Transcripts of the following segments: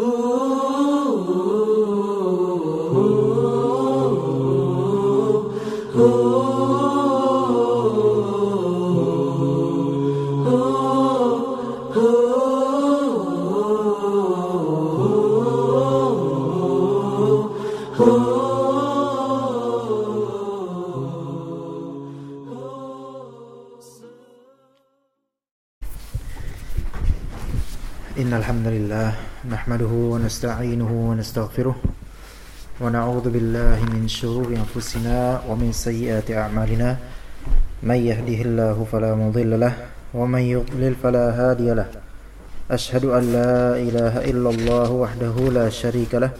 Ooh. ونستعينه ونستغفره ونعوذ بالله من شرور أنفسنا ومن سيئات أعمالنا. من يهده الله فلا مضل له ومن يضلل فلا هادي له. أشهد أن لا إله إلا الله وحده لا شريك له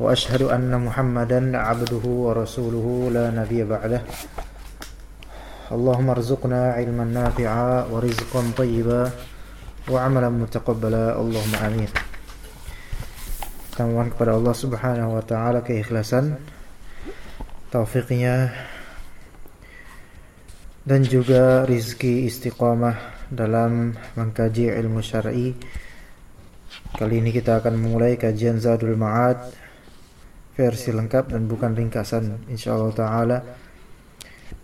وأشهد أن محمدا عبده ورسوله لا نبي بعده. اللهم ارزقنا علما نافعا ورزقا طيبا amalan mutaqabbala Allahumma amin kita mohon kepada Allah subhanahu wa ta'ala keikhlasan taufiknya dan juga rizki istiqamah dalam mengkaji ilmu syar'i. Kali ini kita akan memulai kajian Zadul Ma'ad versi lengkap dan bukan ringkasan insyaallah ta'ala.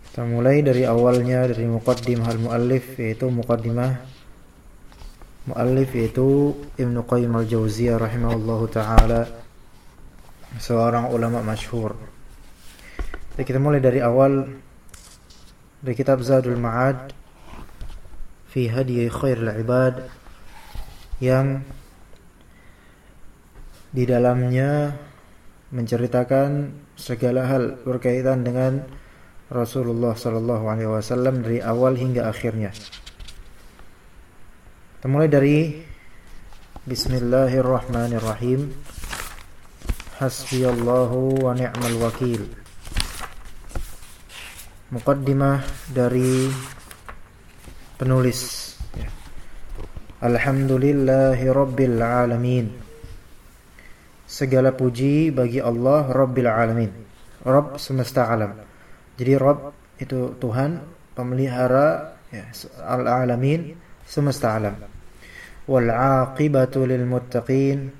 Kita mulai dari awalnya dari muqaddimah al-muallif yaitu muqaddimah muallif yaitu Ibnu Qayyim al-Jauziyah rahimahullahu taala seorang ulama masyhur. Jadi kita mulai dari awal dari kitab Zadul Ma'ad fi hadi khairul ibad yang di dalamnya menceritakan segala hal berkaitan dengan Rasulullah sallallahu alaihi wasallam dari awal hingga akhirnya. Kita mulai dari Bismillahirrahmanirrahim. Hasbiyallahu wa ni'mal wakil. Muqaddimah dari penulis. Alhamdulillahi Rabbil Alamin. Segala puji bagi Allah Rabbil Alamin. Rabb semesta alam. Jadi Rabb itu Tuhan Pemelihara ya, Al-Alamin semesta alam. Wal aqibatu lil muttaqin.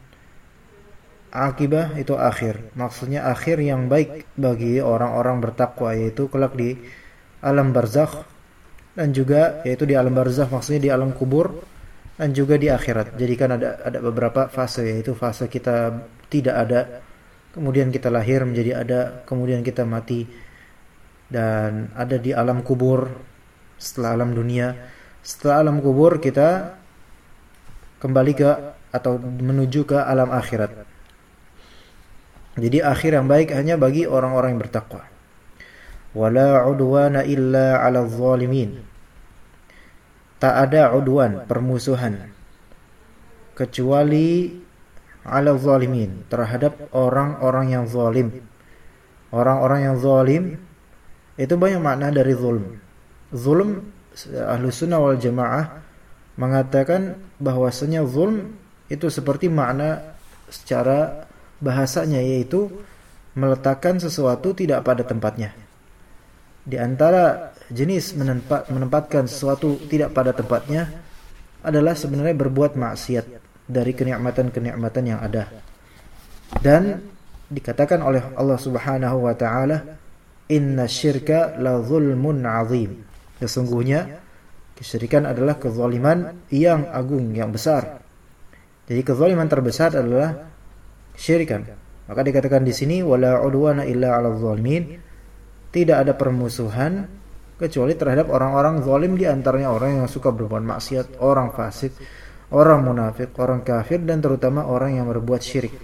Akibah itu akhir. Maksudnya akhir yang baik bagi orang-orang bertakwa yaitu kelak di alam barzakh dan juga yaitu di alam barzakh maksudnya di alam kubur dan juga di akhirat. Jadi kan ada ada beberapa fase yaitu fase kita tidak ada, kemudian kita lahir menjadi ada, kemudian kita mati dan ada di alam kubur setelah alam dunia setelah alam kubur kita kembali ke atau menuju ke alam akhirat. Jadi akhir yang baik hanya bagi orang-orang yang bertakwa. Wala udwana illa 'ala zalimin. Tak ada udwan, permusuhan kecuali 'ala zalimin terhadap orang-orang yang zalim. Orang-orang yang zalim itu banyak makna dari zulm. Zulm ahlu sunnah wal jamaah mengatakan bahwasanya zulm itu seperti makna secara bahasanya yaitu meletakkan sesuatu tidak pada tempatnya. Di antara jenis menempat, menempatkan sesuatu tidak pada tempatnya adalah sebenarnya berbuat maksiat dari kenikmatan-kenikmatan yang ada. Dan dikatakan oleh Allah Subhanahu wa taala, "Inna syirka la zulmun 'azim." Sesungguhnya kesyirikan adalah kezaliman yang agung, yang besar. Jadi kezaliman terbesar adalah kesyirikan. Maka dikatakan di sini wala udwana illa 'alal zalimin. Tidak ada permusuhan kecuali terhadap orang-orang zalim di antaranya orang yang suka berbuat maksiat, orang fasik, orang munafik, orang kafir dan terutama orang yang berbuat syirik.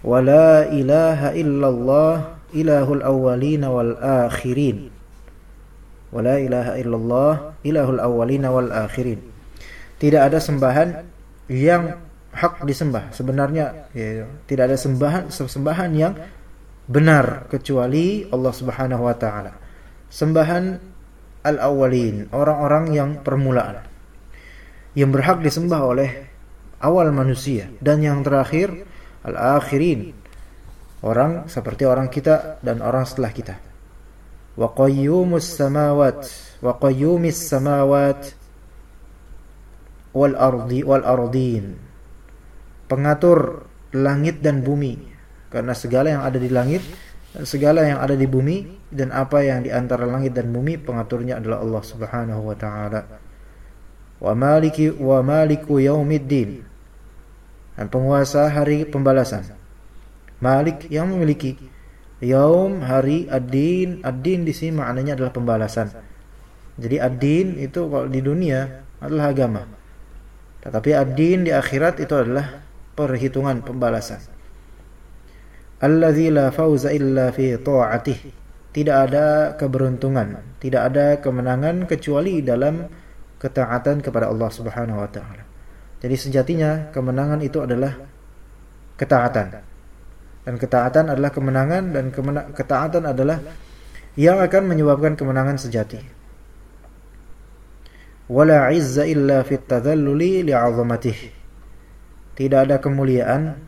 Wala ilaha illallah ilahul awwalin wal akhirin. Wala ilaha illallah ilahul awwalina wal akhirin. Tidak ada sembahan yang hak disembah. Sebenarnya ya, tidak ada sembahan sembahan yang benar kecuali Allah Subhanahu wa taala. Sembahan al-awwalin, orang-orang yang permulaan. Yang berhak disembah oleh awal manusia dan yang terakhir al-akhirin. Orang seperti orang kita dan orang setelah kita wa qayyumus samawat wa qayyumis samawat wal ardi wal ardin pengatur langit dan bumi karena segala yang ada di langit segala yang ada di bumi dan apa yang di antara langit dan bumi pengaturnya adalah Allah Subhanahu wa taala. Wa maliki wa maliku yaumiddin. Dan penguasa hari pembalasan. Malik yang memiliki yaum hari ad-din, ad-din di sini maknanya adalah pembalasan. Jadi ad-din itu kalau di dunia adalah agama. Tetapi ad-din di akhirat itu adalah perhitungan pembalasan. Alladzi la fauza illa fi ta'atih. Tidak ada keberuntungan, tidak ada kemenangan kecuali dalam ketaatan kepada Allah Subhanahu wa taala. Jadi sejatinya kemenangan itu adalah ketaatan. Dan ketaatan adalah kemenangan dan kemena ketaatan adalah yang akan menyebabkan kemenangan sejati. Wala izza illa fit tadhalluli li'azamatih. Tidak ada kemuliaan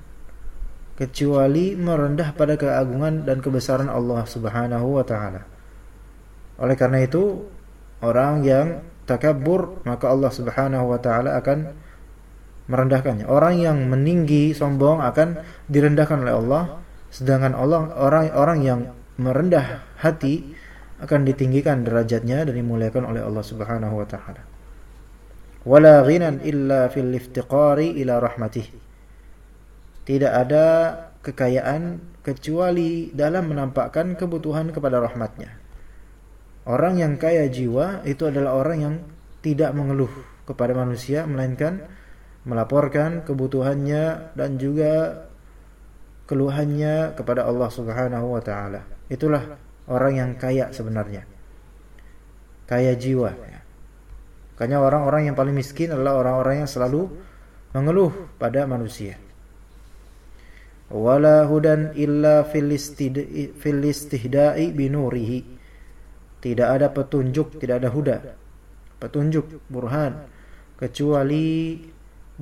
kecuali merendah pada keagungan dan kebesaran Allah Subhanahu wa taala. Oleh karena itu, orang yang takabur maka Allah Subhanahu wa taala akan merendahkannya. Orang yang meninggi sombong akan direndahkan oleh Allah, sedangkan Allah orang-orang yang merendah hati akan ditinggikan derajatnya dan dimuliakan oleh Allah Subhanahu wa taala. Wala ghinan illa fil iftiqari ila rahmatih tidak ada kekayaan kecuali dalam menampakkan kebutuhan kepada rahmatnya. Orang yang kaya jiwa itu adalah orang yang tidak mengeluh kepada manusia melainkan melaporkan kebutuhannya dan juga keluhannya kepada Allah Subhanahu wa taala. Itulah orang yang kaya sebenarnya. Kaya jiwa. Makanya orang-orang yang paling miskin adalah orang-orang yang selalu mengeluh pada manusia wala hudan illa fil istihda'i binurihi tidak ada petunjuk tidak ada huda petunjuk burhan kecuali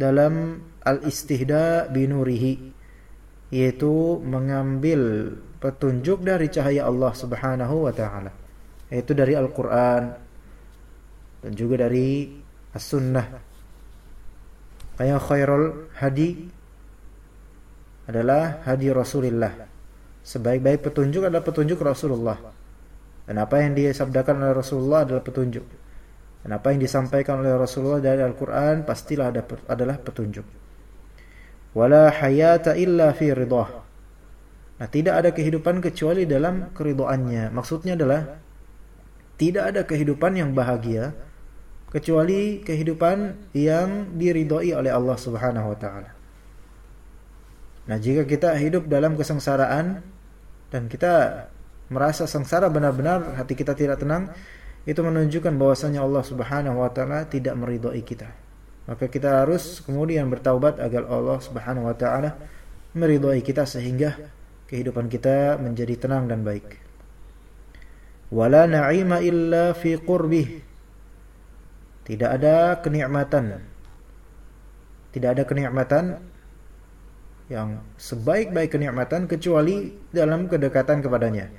dalam al istihda binurihi yaitu mengambil petunjuk dari cahaya Allah Subhanahu wa taala yaitu dari Al-Qur'an dan juga dari As-Sunnah kayak khairul hadi adalah hadi Rasulullah. Sebaik-baik petunjuk adalah petunjuk Rasulullah. Dan apa yang disabdakan oleh Rasulullah adalah petunjuk. Dan apa yang disampaikan oleh Rasulullah dari Al-Quran pastilah ada, adalah petunjuk. Wala hayata illa fi ridah. Nah, tidak ada kehidupan kecuali dalam keridoannya. Maksudnya adalah tidak ada kehidupan yang bahagia kecuali kehidupan yang diridhoi oleh Allah Subhanahu wa taala. Nah, jika kita hidup dalam kesengsaraan dan kita merasa sengsara benar-benar hati kita tidak tenang, itu menunjukkan bahwasanya Allah Subhanahu wa taala tidak meridhai kita. Maka kita harus kemudian bertaubat agar Allah Subhanahu wa taala meridhai kita sehingga kehidupan kita menjadi tenang dan baik. Wala na'ima illa fi qurbih. Tidak ada kenikmatan. Tidak ada kenikmatan yang sebaik-baik kenikmatan kecuali dalam kedekatan kepadanya.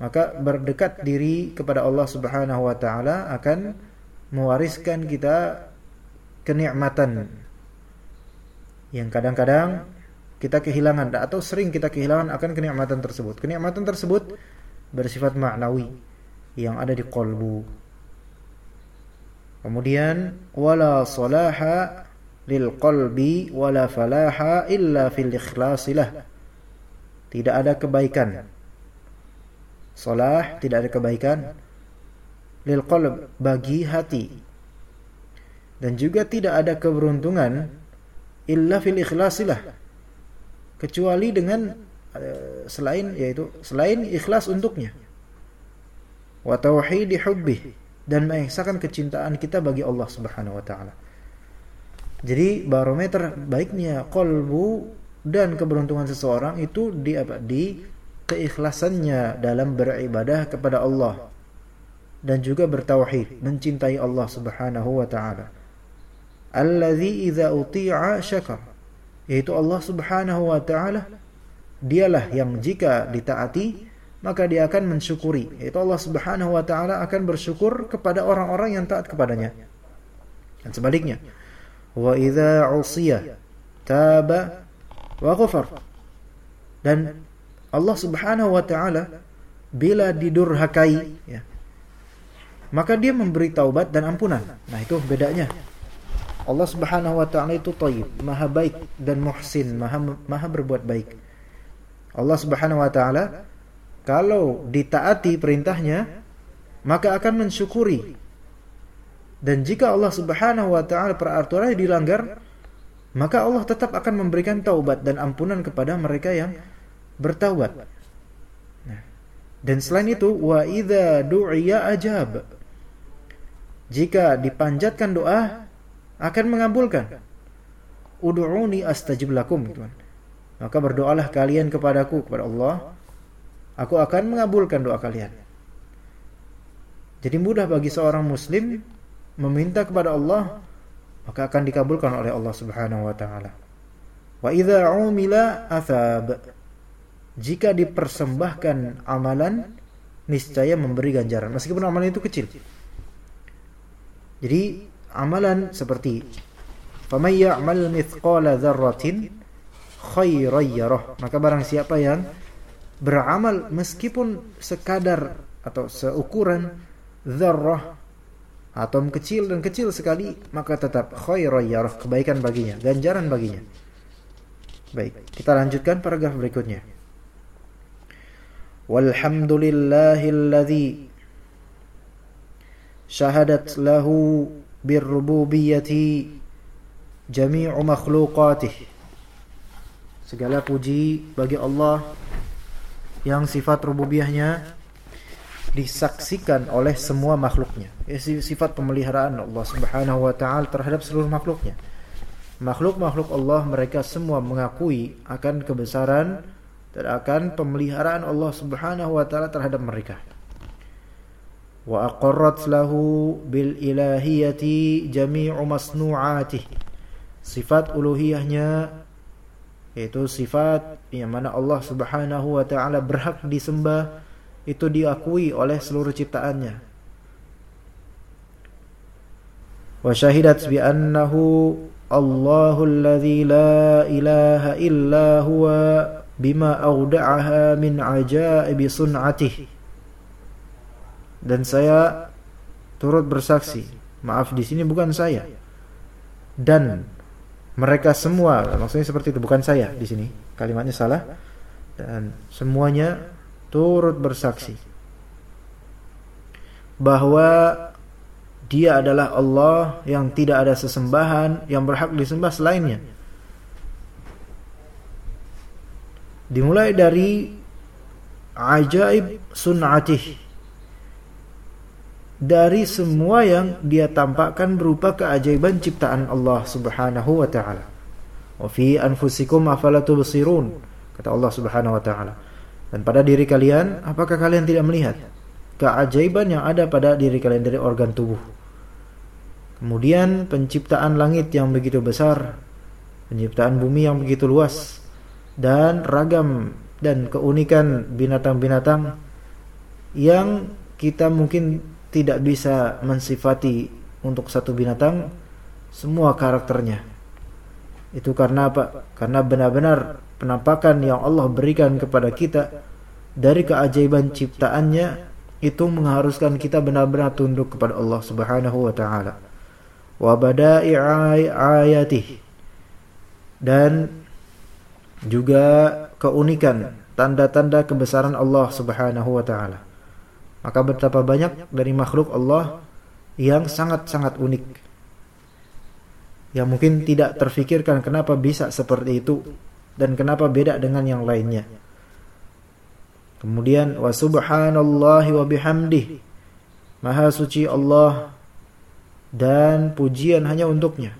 Maka berdekat diri kepada Allah Subhanahu wa taala akan mewariskan kita kenikmatan yang kadang-kadang kita kehilangan atau sering kita kehilangan akan kenikmatan tersebut. Kenikmatan tersebut bersifat maknawi yang ada di kolbu. Kemudian wala salaha lil qalbi wala falaha illa fil ikhlasilah. Tidak ada kebaikan. Salah tidak ada kebaikan lil qalb bagi hati. Dan juga tidak ada keberuntungan illa fil ikhlasilah. Kecuali dengan uh, selain yaitu selain ikhlas untuknya. Wa hubbih dan mengesahkan kecintaan kita bagi Allah Subhanahu wa taala. Jadi barometer baiknya kolbu dan keberuntungan seseorang itu di apa? Di keikhlasannya dalam beribadah kepada Allah dan juga bertauhid, mencintai Allah Subhanahu wa taala. Allazi idza uti'a syakar. Yaitu Allah Subhanahu wa taala dialah yang jika ditaati maka dia akan mensyukuri. Yaitu Allah Subhanahu wa taala akan bersyukur kepada orang-orang yang taat kepadanya. Dan sebaliknya, wa idza usiya taba wa ghafar. Dan Allah Subhanahu wa taala bila didurhakai ya, maka dia memberi taubat dan ampunan. Nah, itu bedanya. Allah Subhanahu wa taala itu thayyib, maha baik dan muhsin, maha maha berbuat baik. Allah Subhanahu wa taala kalau ditaati perintahnya maka akan mensyukuri. Dan jika Allah Subhanahu wa taala peraturannya dilanggar, maka Allah tetap akan memberikan taubat dan ampunan kepada mereka yang bertaubat. Nah, dan selain itu wa idza du'iya ajab. Jika dipanjatkan doa akan mengabulkan. Ud'uni astajib lakum. Maka berdoalah kalian kepadaku kepada Allah, aku akan mengabulkan doa kalian. Jadi mudah bagi seorang muslim meminta kepada Allah maka akan dikabulkan oleh Allah Subhanahu wa taala. Wa idza umila athab. Jika dipersembahkan amalan niscaya memberi ganjaran meskipun amalan itu kecil. Jadi amalan seperti faman ya'mal mithqala dzarratin khairan yarah. Maka barang siapa yang beramal meskipun sekadar atau seukuran dzarrah atom kecil dan kecil sekali maka tetap khairan yarah kebaikan baginya ganjaran baginya baik kita lanjutkan paragraf berikutnya walhamdulillahilladzi syahadat lahu birrububiyyati jami'u makhluqatih segala puji bagi Allah yang sifat rububiyahnya disaksikan oleh semua makhluknya. Ya, sifat pemeliharaan Allah Subhanahu wa taala terhadap seluruh makhluknya. Makhluk-makhluk Allah mereka semua mengakui akan kebesaran dan akan pemeliharaan Allah Subhanahu wa taala terhadap mereka. Wa aqarrat lahu bil ilahiyati jami'u masnu'atih. Sifat uluhiyahnya yaitu sifat yang mana Allah Subhanahu wa taala berhak disembah itu diakui oleh seluruh ciptaannya. Wa syahidat bi annahu Allahu alladhi la ilaha illa huwa bima awda'aha min ajaibi sun'atih. Dan saya turut bersaksi, maaf di sini bukan saya. Dan mereka semua, maksudnya seperti itu bukan saya di sini. Kalimatnya salah. Dan semuanya turut bersaksi bahwa dia adalah Allah yang tidak ada sesembahan yang berhak disembah selainnya. Dimulai dari ajaib sun'atih dari semua yang dia tampakkan berupa keajaiban ciptaan Allah Subhanahu wa taala. Wa fi anfusikum afala tubsirun kata Allah Subhanahu wa taala. Dan pada diri kalian, apakah kalian tidak melihat keajaiban yang ada pada diri kalian dari organ tubuh? Kemudian penciptaan langit yang begitu besar, penciptaan bumi yang begitu luas, dan ragam dan keunikan binatang-binatang yang kita mungkin tidak bisa mensifati untuk satu binatang semua karakternya. Itu karena apa? Karena benar-benar penampakan yang Allah berikan kepada kita dari keajaiban ciptaannya itu mengharuskan kita benar-benar tunduk kepada Allah Subhanahu wa taala. Wa bada'i ayatih dan juga keunikan tanda-tanda kebesaran Allah Subhanahu wa taala. Maka betapa banyak dari makhluk Allah yang sangat-sangat unik. Yang mungkin tidak terfikirkan kenapa bisa seperti itu dan kenapa beda dengan yang lainnya. Kemudian wa subhanallahi wa bihamdih. Maha suci Allah dan pujian hanya untuknya.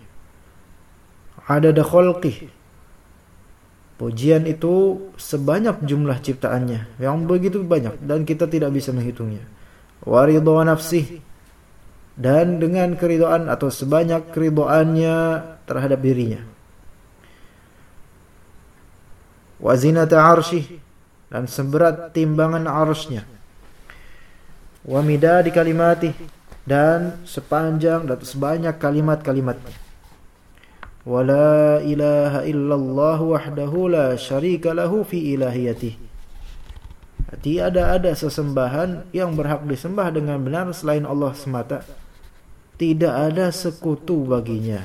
Ada khalqih. Pujian itu sebanyak jumlah ciptaannya yang begitu banyak dan kita tidak bisa menghitungnya. Waridho nafsih dan dengan keridhaan atau sebanyak keridhaannya terhadap dirinya. wa zinata arsyih dan seberat timbangan arsy-Nya. Wa midadi kalimati. Dan sepanjang dan sebanyak kalimat-kalimatnya ولا إله إلا الله وحده لا شريك له في إلهيته Tiada ada sesembahan yang berhak disembah dengan benar selain Allah semata. Tidak ada sekutu baginya.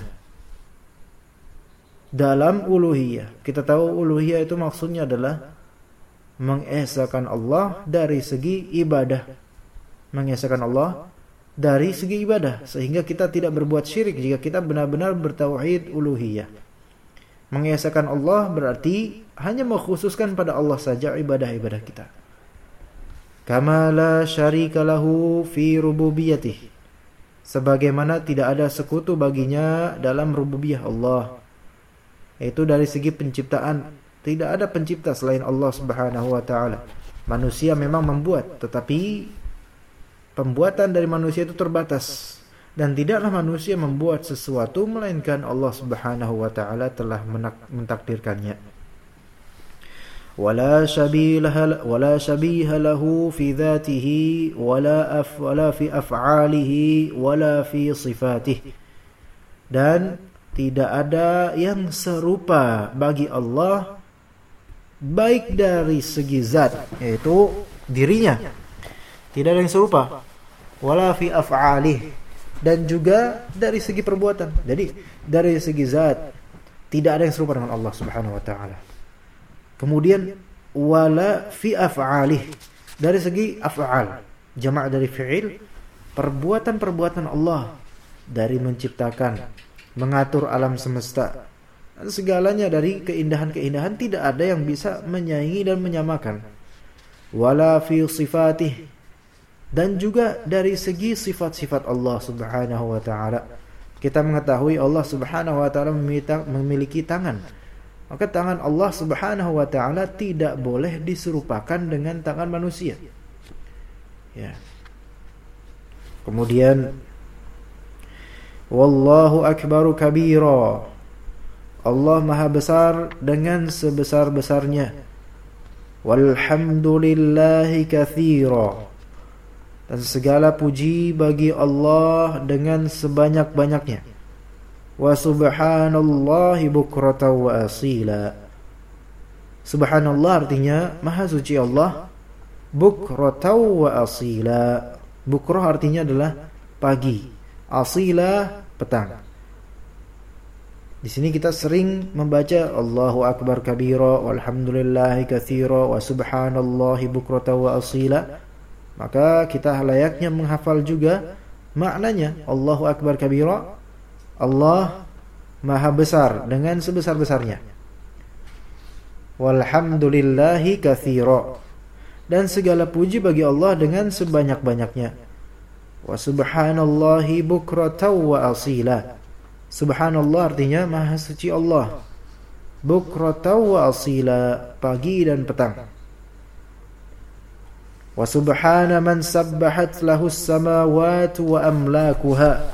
Dalam uluhiyah, kita tahu uluhiyah itu maksudnya adalah mengesahkan Allah dari segi ibadah. Mengesahkan Allah dari segi ibadah sehingga kita tidak berbuat syirik jika kita benar-benar bertauhid uluhiyah. Mengesahkan Allah berarti hanya mengkhususkan pada Allah saja ibadah-ibadah kita. Kama la syarika lahu fi rububiyatih. Sebagaimana tidak ada sekutu baginya dalam rububiyah Allah. Itu dari segi penciptaan. Tidak ada pencipta selain Allah Subhanahu wa taala. Manusia memang membuat tetapi Pembuatan dari manusia itu terbatas dan tidaklah manusia membuat sesuatu melainkan Allah Subhanahu wa taala telah mentakdirkannya. Wala syabilah wala syabiha lahu fi dzatihi wala af wala fi af'alihi wala fi. Dan tidak ada yang serupa bagi Allah baik dari segi zat yaitu dirinya tidak ada yang serupa. Wala fi af'alih. Dan juga dari segi perbuatan. Jadi dari segi zat tidak ada yang serupa dengan Allah Subhanahu wa taala. Kemudian wala fi af'alih. Dari segi af'al jamak dari fi'il perbuatan-perbuatan Allah. Dari menciptakan mengatur alam semesta. Segalanya dari keindahan-keindahan tidak ada yang bisa menyaingi dan menyamakan. Wala fi sifatih dan juga dari segi sifat-sifat Allah Subhanahu wa taala kita mengetahui Allah Subhanahu wa taala memiliki tangan maka tangan Allah Subhanahu wa taala tidak boleh diserupakan dengan tangan manusia. Ya. Kemudian Wallahu akbaru kabira. Allah Maha besar dengan sebesar-besarnya. Walhamdulillahi katsira. Dan segala puji bagi Allah dengan sebanyak-banyaknya. Wa subhanallahi bukrata wa asila. Subhanallah artinya maha suci Allah bukrata wa asila. Bukrah artinya adalah pagi asila petang. Di sini kita sering membaca Allahu akbar kabira walhamdulillahi katsira wa subhanallahi bukrata wa asila maka kita layaknya menghafal juga maknanya Allahu akbar kabira Allah maha besar dengan sebesar-besarnya. Walhamdulillahi kathira. Dan segala puji bagi Allah dengan sebanyak-banyaknya. Wa subhanallahi bukrata wa asila. Subhanallah artinya maha suci Allah. Bukrata wa asila. Pagi dan petang. Wa subhana man sabbahat lahu samawati wa amlakuha.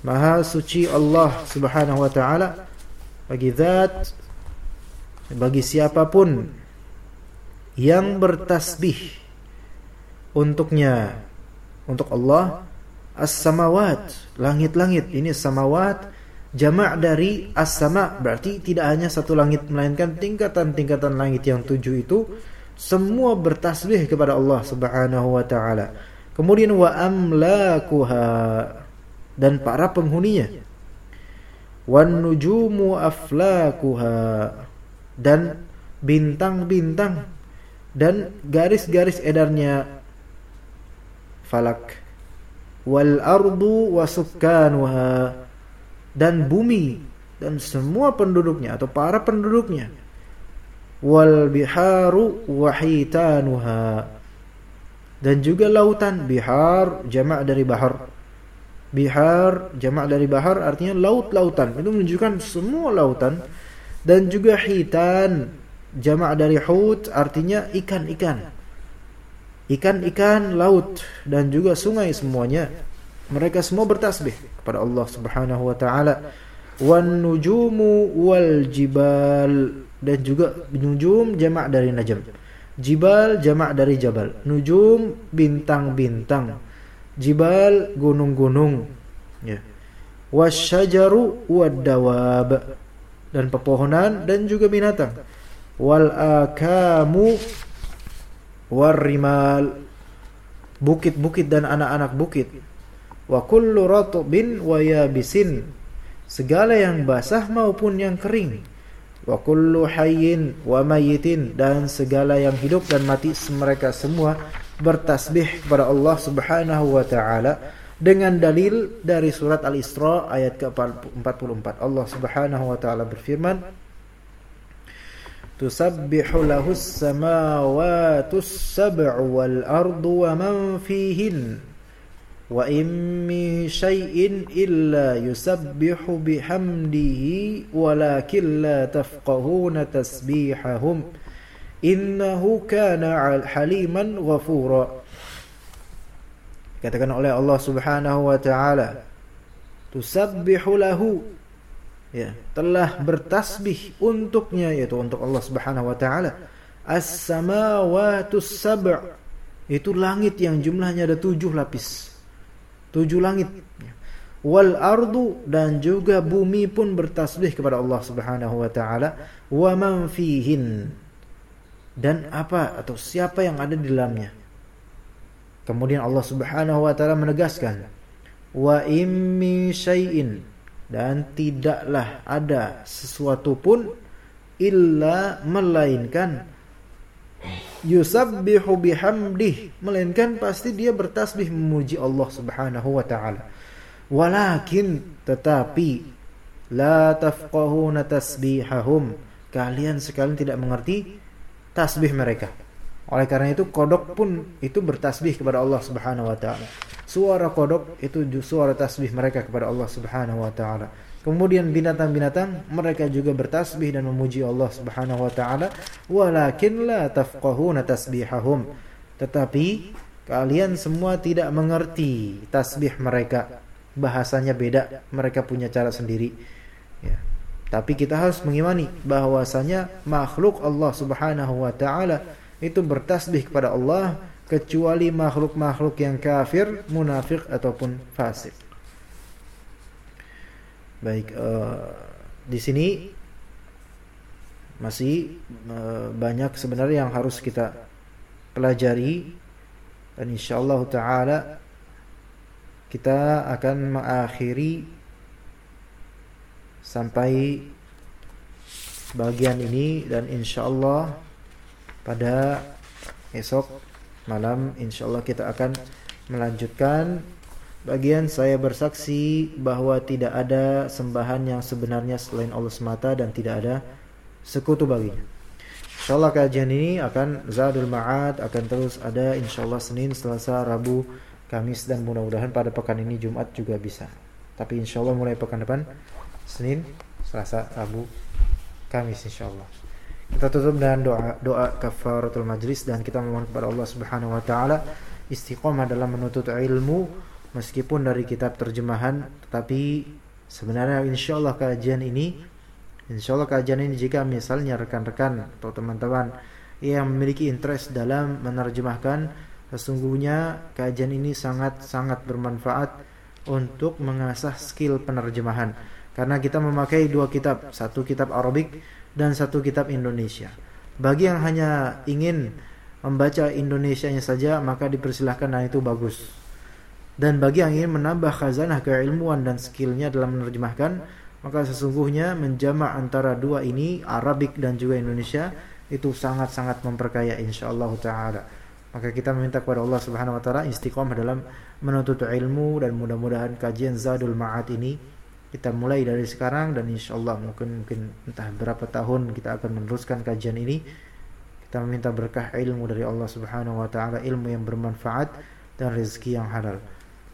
Maha suci Allah Subhanahu wa taala. Bagi zat bagi siapa pun yang bertasbih untuknya untuk Allah as-samawat langit-langit. Ini samawat jamak dari as-sama. Berarti tidak hanya satu langit melainkan tingkatan-tingkatan langit yang tujuh itu semua bertasbih kepada Allah Subhanahu wa taala. Kemudian wa amlakuha. Dan para penghuninya. Wan nujumu aflakuha. Dan bintang-bintang. Dan garis-garis edarnya. Falak. Wal ardu wasukkanuha dan bumi. Dan semua penduduknya atau para penduduknya wal biharu wahitanuha dan juga lautan bihar jamak dari bahar Bihar jamak dari bahar artinya laut-lautan. Itu menunjukkan semua lautan dan juga hitan jamak dari hut artinya ikan-ikan. Ikan-ikan laut dan juga sungai semuanya mereka semua bertasbih kepada Allah Subhanahu wa taala. Wan nujumu wal jibal dan juga nujum jamak dari najm. Jibal jamak dari jabal. Nujum bintang-bintang. Jibal gunung-gunung ya. wasyajaru wad-dawab dan pepohonan dan juga binatang wal akamu warrimal bukit-bukit dan anak-anak bukit wa kullu ratbin wa yabisin segala yang basah maupun yang kering. Wa kullu hayyin wa mayyitin dan segala yang hidup dan mati mereka semua bertasbih kepada Allah Subhanahu wa taala dengan dalil dari surat Al-Isra ayat ke-44. Allah Subhanahu wa taala berfirman Tusabbihu lahu as-samawati as-sab'u wal ardu wa man fihin wa in min illa yusabbihu bihamdihi walakin la tafqahuna tasbihahum. Innahu kana haliman ghafura. Katakan oleh Allah Subhanahu wa taala tusabbihu lahu. Ya telah bertasbih untuknya yaitu untuk Allah Subhanahu wa taala. As-samawatus sab' itu langit yang jumlahnya ada tujuh lapis tujuh langit. Wal ardu dan juga bumi pun bertasbih kepada Allah Subhanahu wa taala. Wa man fihin. Dan apa atau siapa yang ada di dalamnya? Kemudian Allah Subhanahu wa taala menegaskan wa immi syai'in. Dan tidaklah ada sesuatu pun illa melainkan yusabbihu bihamdih melainkan pasti dia bertasbih memuji Allah Subhanahu wa taala walakin tetapi la tafqahuna tasbihahum kalian sekalian tidak mengerti tasbih mereka oleh karena itu kodok pun itu bertasbih kepada Allah Subhanahu wa taala. Suara kodok itu suara tasbih mereka kepada Allah Subhanahu wa taala. Kemudian binatang-binatang mereka juga bertasbih dan memuji Allah Subhanahu wa taala, walakin la tafqahuna tasbihahum. Tetapi kalian semua tidak mengerti tasbih mereka. Bahasanya beda, mereka punya cara sendiri. Ya. Tapi kita harus mengimani bahwasanya makhluk Allah Subhanahu wa taala itu bertasbih kepada Allah kecuali makhluk-makhluk yang kafir, munafik ataupun fasik. Baik, uh, di sini masih uh, banyak sebenarnya yang harus kita pelajari. Dan insyaallah taala kita akan mengakhiri sampai bagian ini. Dan insyaallah pada esok malam insyaallah kita akan melanjutkan bagian saya bersaksi bahwa tidak ada sembahan yang sebenarnya selain Allah semata dan tidak ada sekutu baginya. Insyaallah kajian ini akan Zadul Ma'ad akan terus ada insyaallah Senin, Selasa, Rabu, Kamis dan mudah-mudahan pada pekan ini Jumat juga bisa. Tapi insyaallah mulai pekan depan Senin, Selasa, Rabu, Kamis insyaallah. Kita tutup dengan doa doa kafaratul majlis dan kita memohon kepada Allah Subhanahu wa taala istiqomah dalam menuntut ilmu meskipun dari kitab terjemahan tetapi sebenarnya insyaallah kajian ini insyaallah kajian ini jika misalnya rekan-rekan atau teman-teman yang memiliki interest dalam menerjemahkan sesungguhnya kajian ini sangat-sangat bermanfaat untuk mengasah skill penerjemahan karena kita memakai dua kitab satu kitab Arabik dan satu kitab Indonesia. Bagi yang hanya ingin membaca Indonesianya saja maka dipersilahkan dan itu bagus. Dan bagi yang ingin menambah khazanah keilmuan dan skillnya dalam menerjemahkan maka sesungguhnya menjamak antara dua ini Arabik dan juga Indonesia itu sangat-sangat memperkaya insyaallah taala. Maka kita meminta kepada Allah Subhanahu wa taala istiqomah dalam menuntut ilmu dan mudah-mudahan kajian Zadul Ma'ad ini kita mulai dari sekarang dan insya Allah mungkin mungkin entah berapa tahun kita akan meneruskan kajian ini kita meminta berkah ilmu dari Allah Subhanahu wa taala ilmu yang bermanfaat dan rezeki yang halal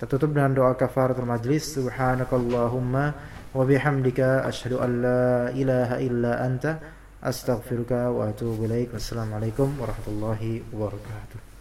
kita tutup dengan doa kafaratul majlis. Subhanakallahumma wa bihamdika asyhadu an la ilaha illa anta astaghfiruka wa atubu ilaik. Wassalamualaikum warahmatullahi wabarakatuh